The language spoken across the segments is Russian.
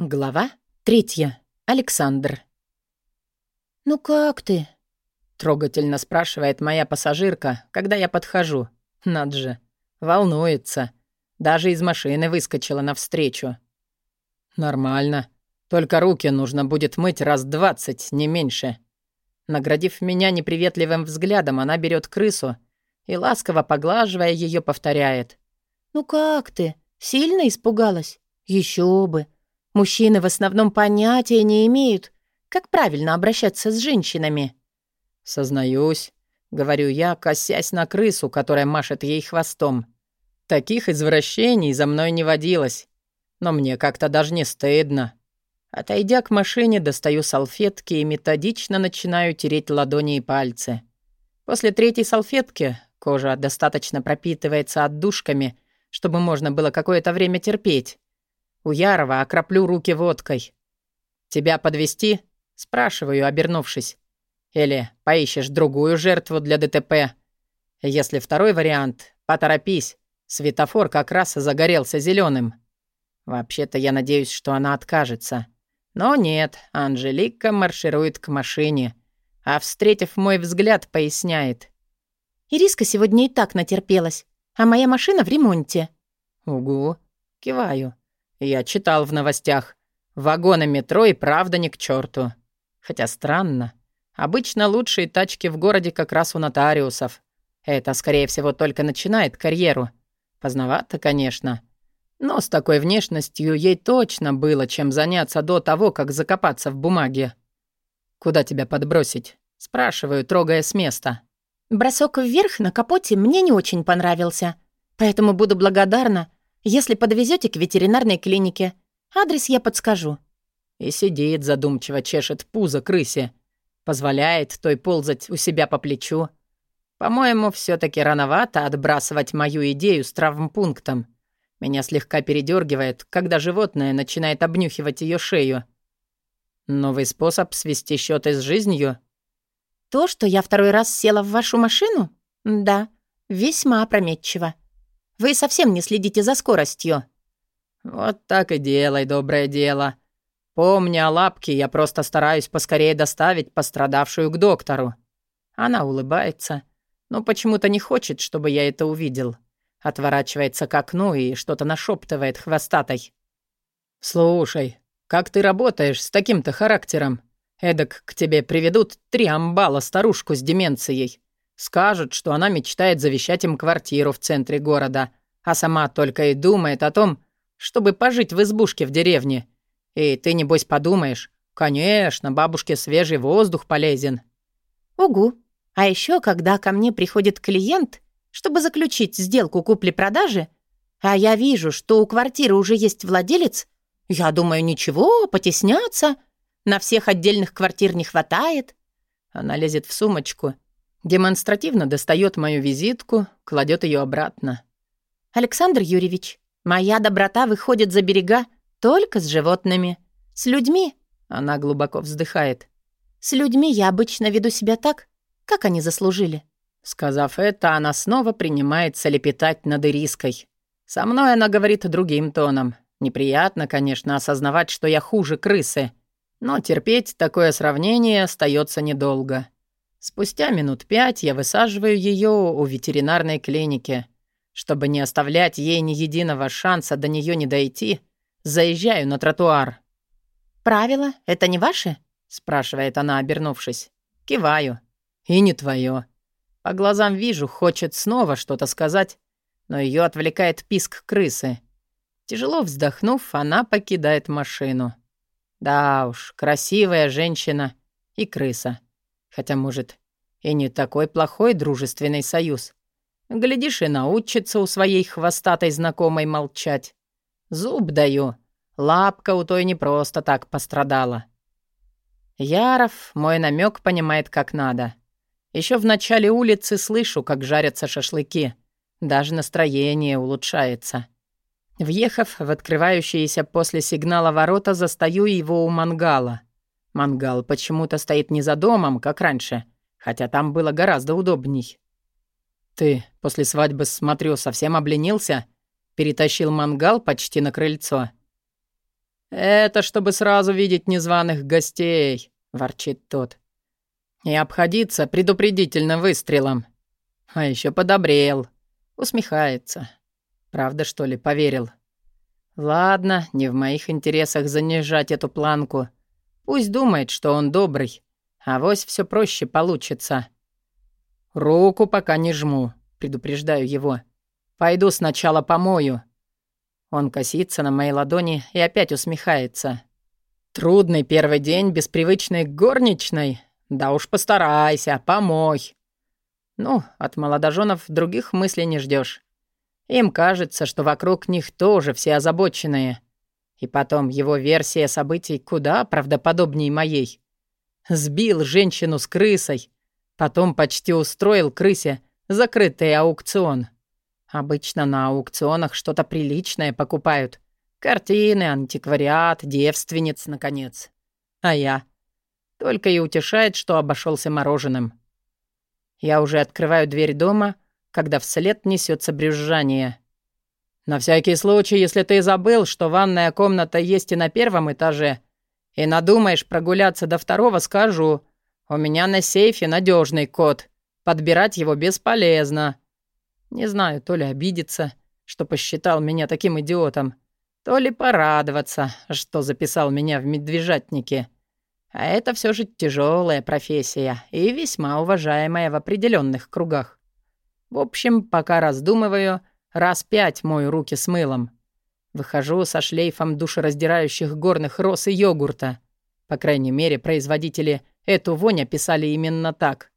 Глава третья. Александр. «Ну как ты?» — трогательно спрашивает моя пассажирка, когда я подхожу. Над же. Волнуется. Даже из машины выскочила навстречу. «Нормально. Только руки нужно будет мыть раз двадцать, не меньше». Наградив меня неприветливым взглядом, она берет крысу и, ласково поглаживая ее, повторяет. «Ну как ты? Сильно испугалась? Еще бы!» Мужчины в основном понятия не имеют, как правильно обращаться с женщинами. «Сознаюсь», — говорю я, косясь на крысу, которая машет ей хвостом. «Таких извращений за мной не водилось. Но мне как-то даже не стыдно». Отойдя к машине, достаю салфетки и методично начинаю тереть ладони и пальцы. После третьей салфетки кожа достаточно пропитывается отдушками, чтобы можно было какое-то время терпеть. У Ярова окроплю руки водкой. «Тебя подвести? спрашиваю, обернувшись. «Или поищешь другую жертву для ДТП? Если второй вариант, поторопись. Светофор как раз загорелся зеленым. Вообще-то я надеюсь, что она откажется. Но нет, Анжелика марширует к машине, а, встретив мой взгляд, поясняет. «Ириска сегодня и так натерпелась, а моя машина в ремонте». «Угу», киваю. Я читал в новостях. Вагоны метро и правда не к черту. Хотя странно. Обычно лучшие тачки в городе как раз у нотариусов. Это, скорее всего, только начинает карьеру. Поздновато, конечно. Но с такой внешностью ей точно было чем заняться до того, как закопаться в бумаге. «Куда тебя подбросить?» — спрашиваю, трогая с места. «Бросок вверх на капоте мне не очень понравился, поэтому буду благодарна, если подвезете к ветеринарной клинике, адрес я подскажу». И сидит задумчиво, чешет пузо крысе. Позволяет той ползать у себя по плечу. По-моему, все таки рановато отбрасывать мою идею с травмпунктом. Меня слегка передергивает, когда животное начинает обнюхивать ее шею. Новый способ свести счеты с жизнью? То, что я второй раз села в вашу машину? Да, весьма опрометчиво. Вы совсем не следите за скоростью». «Вот так и делай, доброе дело. Помни о лапке, я просто стараюсь поскорее доставить пострадавшую к доктору». Она улыбается, но почему-то не хочет, чтобы я это увидел. Отворачивается к окну и что-то нашептывает хвостатой. «Слушай, как ты работаешь с таким-то характером? Эдак к тебе приведут три амбала старушку с деменцией. Скажут, что она мечтает завещать им квартиру в центре города, а сама только и думает о том, чтобы пожить в избушке в деревне. И ты, небось, подумаешь, конечно, бабушке свежий воздух полезен. Угу. А еще, когда ко мне приходит клиент, чтобы заключить сделку купли-продажи, а я вижу, что у квартиры уже есть владелец, я думаю, ничего, потесняться. На всех отдельных квартир не хватает. Она лезет в сумочку Демонстративно достает мою визитку, кладет ее обратно. «Александр Юрьевич, моя доброта выходит за берега только с животными. С людьми...» Она глубоко вздыхает. «С людьми я обычно веду себя так, как они заслужили». Сказав это, она снова принимается лепетать над Ириской. Со мной она говорит другим тоном. Неприятно, конечно, осознавать, что я хуже крысы. Но терпеть такое сравнение остается недолго. Спустя минут пять я высаживаю ее у ветеринарной клиники. Чтобы не оставлять ей ни единого шанса до нее не дойти, заезжаю на тротуар. «Правила — это не ваши?» — спрашивает она, обернувшись. Киваю. «И не твое. По глазам вижу, хочет снова что-то сказать, но ее отвлекает писк крысы. Тяжело вздохнув, она покидает машину. Да уж, красивая женщина и крыса. Хотя, может, и не такой плохой дружественный союз. Глядишь, и научится у своей хвостатой знакомой молчать. Зуб даю. Лапка у той не просто так пострадала. Яров мой намек понимает как надо. Еще в начале улицы слышу, как жарятся шашлыки. Даже настроение улучшается. Въехав в открывающиеся после сигнала ворота, застаю его у мангала. Мангал почему-то стоит не за домом, как раньше, хотя там было гораздо удобней. «Ты после свадьбы, смотрю, совсем обленился?» Перетащил мангал почти на крыльцо. «Это чтобы сразу видеть незваных гостей», — ворчит тот. «И обходиться предупредительно выстрелом». А еще подобрел. Усмехается. Правда, что ли, поверил? Ладно, не в моих интересах занижать эту планку. Пусть думает, что он добрый. а Авось все проще получится. Руку пока не жму, предупреждаю его. Пойду сначала помою. Он косится на моей ладони и опять усмехается. Трудный первый день без привычной горничной. Да уж постарайся, помой. Ну, от молодоженов других мыслей не ждешь. Им кажется, что вокруг них тоже все озабоченные. И потом его версия событий куда правдоподобнее моей. Сбил женщину с крысой, потом почти устроил крысе закрытый аукцион. Обычно на аукционах что-то приличное покупают. Картины, антиквариат, девственниц, наконец. А я? Только и утешает, что обошелся мороженым. Я уже открываю дверь дома, когда вслед несется брюзжание. «На всякий случай, если ты забыл, что ванная комната есть и на первом этаже, и надумаешь прогуляться до второго, скажу. У меня на сейфе надежный код. Подбирать его бесполезно». Не знаю, то ли обидеться, что посчитал меня таким идиотом, то ли порадоваться, что записал меня в медвежатнике. А это все же тяжелая профессия и весьма уважаемая в определенных кругах. В общем, пока раздумываю, раз пять мою руки с мылом. Выхожу со шлейфом душераздирающих горных роз и йогурта. По крайней мере, производители эту вонь описали именно так.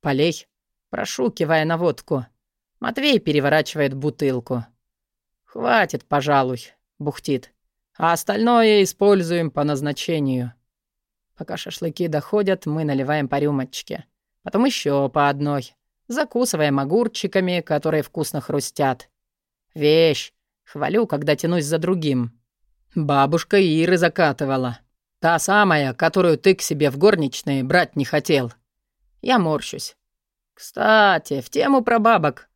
Полей, прошу, кивая на водку. Матвей переворачивает бутылку. «Хватит, пожалуй», — бухтит. «А остальное используем по назначению». Пока шашлыки доходят, мы наливаем по рюмочке. Потом еще по одной. Закусываем огурчиками, которые вкусно хрустят. Вещь. Хвалю, когда тянусь за другим. Бабушка Иры закатывала. Та самая, которую ты к себе в горничные брать не хотел. Я морщусь. Кстати, в тему про бабок.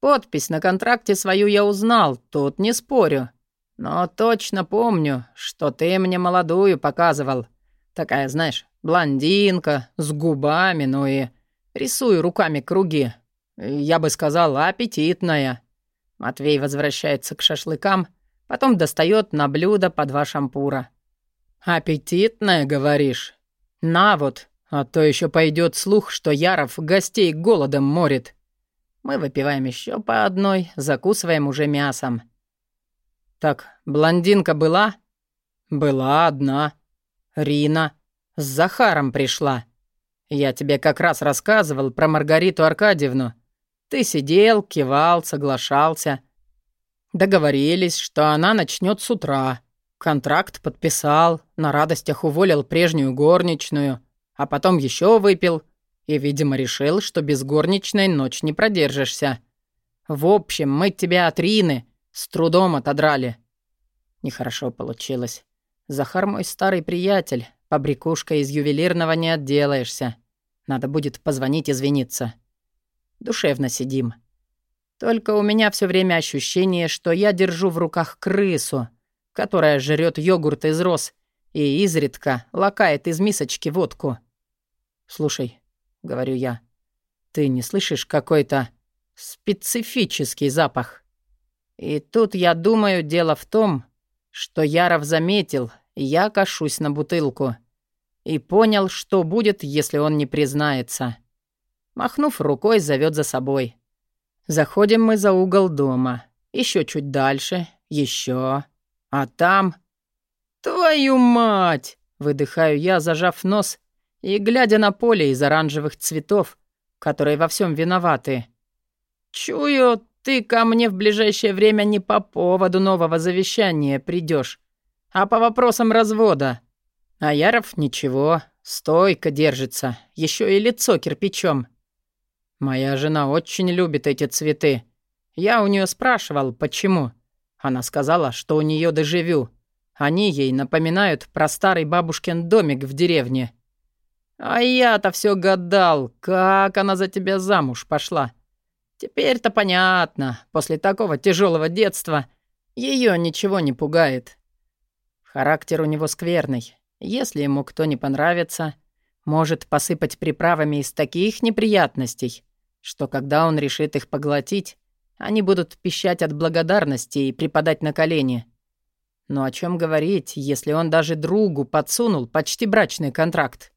Подпись на контракте свою я узнал, тут не спорю. Но точно помню, что ты мне молодую показывал. Такая, знаешь, блондинка, с губами, ну и... Рисую руками круги. Я бы сказал, аппетитная. Матвей возвращается к шашлыкам, потом достает на блюдо по два шампура. «Аппетитная, говоришь? На вот, а то еще пойдет слух, что Яров гостей голодом морит». Мы выпиваем еще по одной, закусываем уже мясом. Так, блондинка была? Была одна. Рина. С Захаром пришла. Я тебе как раз рассказывал про Маргариту Аркадьевну. Ты сидел, кивал, соглашался. Договорились, что она начнет с утра. Контракт подписал, на радостях уволил прежнюю горничную, а потом еще выпил — и, видимо, решил, что без горничной ночь не продержишься. В общем, мы тебя от Рины с трудом отодрали. Нехорошо получилось. Захар мой старый приятель. Побрякушка из ювелирного не отделаешься. Надо будет позвонить извиниться. Душевно сидим. Только у меня все время ощущение, что я держу в руках крысу, которая жрет йогурт из роз и изредка лакает из мисочки водку. Слушай, — говорю я. «Ты не слышишь какой-то специфический запах?» И тут, я думаю, дело в том, что Яров заметил, я кашусь на бутылку. И понял, что будет, если он не признается. Махнув рукой, зовет за собой. Заходим мы за угол дома. Еще чуть дальше, еще. А там... «Твою мать!» — выдыхаю я, зажав нос и глядя на поле из оранжевых цветов, которые во всем виноваты. «Чую, ты ко мне в ближайшее время не по поводу нового завещания придешь, а по вопросам развода. А Яров ничего, стойко держится, еще и лицо кирпичом. Моя жена очень любит эти цветы. Я у нее спрашивал, почему. Она сказала, что у нее доживю. Они ей напоминают про старый бабушкин домик в деревне». А я-то все гадал, как она за тебя замуж пошла. Теперь-то понятно, после такого тяжелого детства ее ничего не пугает. Характер у него скверный. Если ему кто не понравится, может посыпать приправами из таких неприятностей, что когда он решит их поглотить, они будут пищать от благодарности и припадать на колени. Но о чем говорить, если он даже другу подсунул почти брачный контракт?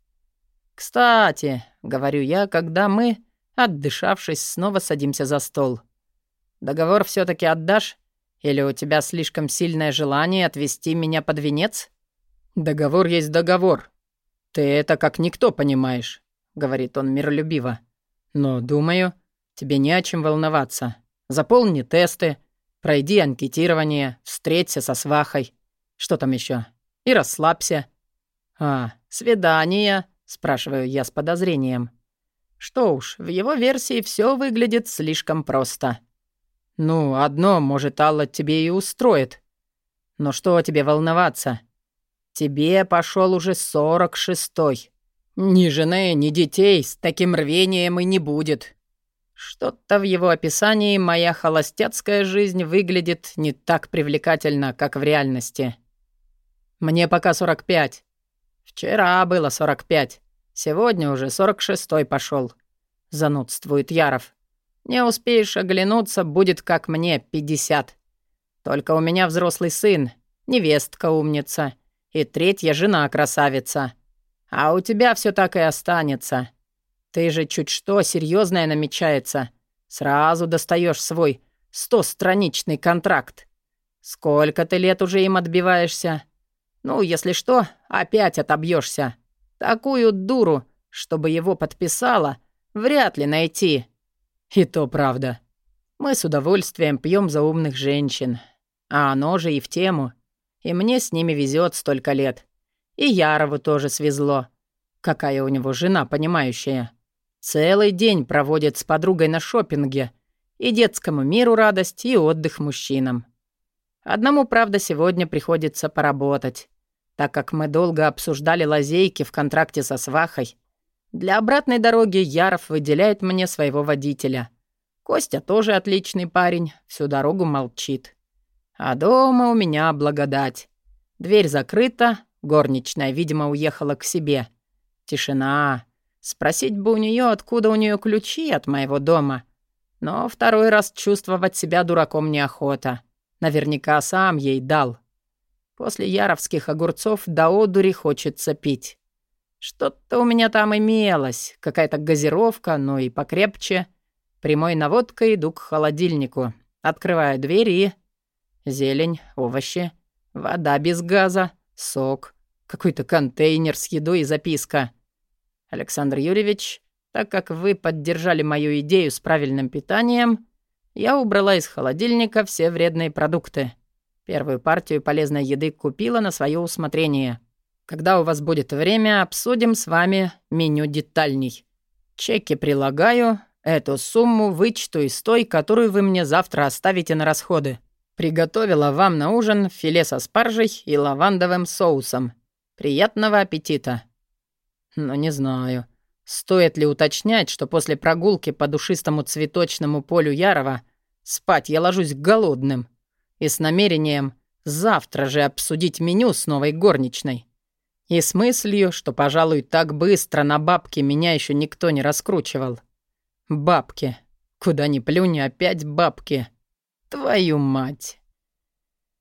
«Кстати», — говорю я, когда мы, отдышавшись, снова садимся за стол. «Договор все таки отдашь? Или у тебя слишком сильное желание отвести меня под венец?» «Договор есть договор. Ты это как никто понимаешь», — говорит он миролюбиво. «Но, думаю, тебе не о чем волноваться. Заполни тесты, пройди анкетирование, встреться со свахой. Что там еще? И расслабься». «А, свидание», — спрашиваю я с подозрением. Что уж, в его версии все выглядит слишком просто. «Ну, одно, может, Алла тебе и устроит. Но что тебе волноваться? Тебе пошел уже сорок шестой. Ни жены, ни детей с таким рвением и не будет. Что-то в его описании моя холостяцкая жизнь выглядит не так привлекательно, как в реальности. Мне пока сорок пять. Вчера было сорок пять. Сегодня уже сорок шестой пошел. Занудствует Яров. Не успеешь оглянуться, будет как мне, пятьдесят. Только у меня взрослый сын, невестка умница и третья жена красавица. А у тебя все так и останется. Ты же чуть что серьезное намечается. Сразу достаешь свой стостраничный контракт. Сколько ты лет уже им отбиваешься? Ну, если что, опять отобьешься. Такую дуру, чтобы его подписала, вряд ли найти. И то правда. Мы с удовольствием пьем за умных женщин. А оно же и в тему. И мне с ними везет столько лет. И Ярову тоже свезло. Какая у него жена понимающая. Целый день проводит с подругой на шопинге. И детскому миру радость, и отдых мужчинам. Одному, правда, сегодня приходится поработать, так как мы долго обсуждали лазейки в контракте со свахой. Для обратной дороги Яров выделяет мне своего водителя. Костя тоже отличный парень, всю дорогу молчит. А дома у меня благодать. Дверь закрыта, горничная, видимо, уехала к себе. Тишина. Спросить бы у нее, откуда у нее ключи от моего дома. Но второй раз чувствовать себя дураком неохота. Наверняка сам ей дал. После яровских огурцов до одури хочется пить. Что-то у меня там имелось, какая-то газировка, но и покрепче. Прямой наводкой иду к холодильнику. Открываю дверь и... Зелень, овощи, вода без газа, сок, какой-то контейнер с едой и записка. Александр Юрьевич, так как вы поддержали мою идею с правильным питанием, я убрала из холодильника все вредные продукты. Первую партию полезной еды купила на свое усмотрение — когда у вас будет время, обсудим с вами меню детальней. Чеки прилагаю. Эту сумму вычту из той, которую вы мне завтра оставите на расходы. Приготовила вам на ужин филе со спаржей и лавандовым соусом. Приятного аппетита. Но не знаю, стоит ли уточнять, что после прогулки по душистому цветочному полю Ярова спать я ложусь голодным и с намерением завтра же обсудить меню с новой горничной. И с мыслью, что, пожалуй, так быстро на бабки меня еще никто не раскручивал. Бабки. Куда ни плюнь, опять бабки. Твою мать.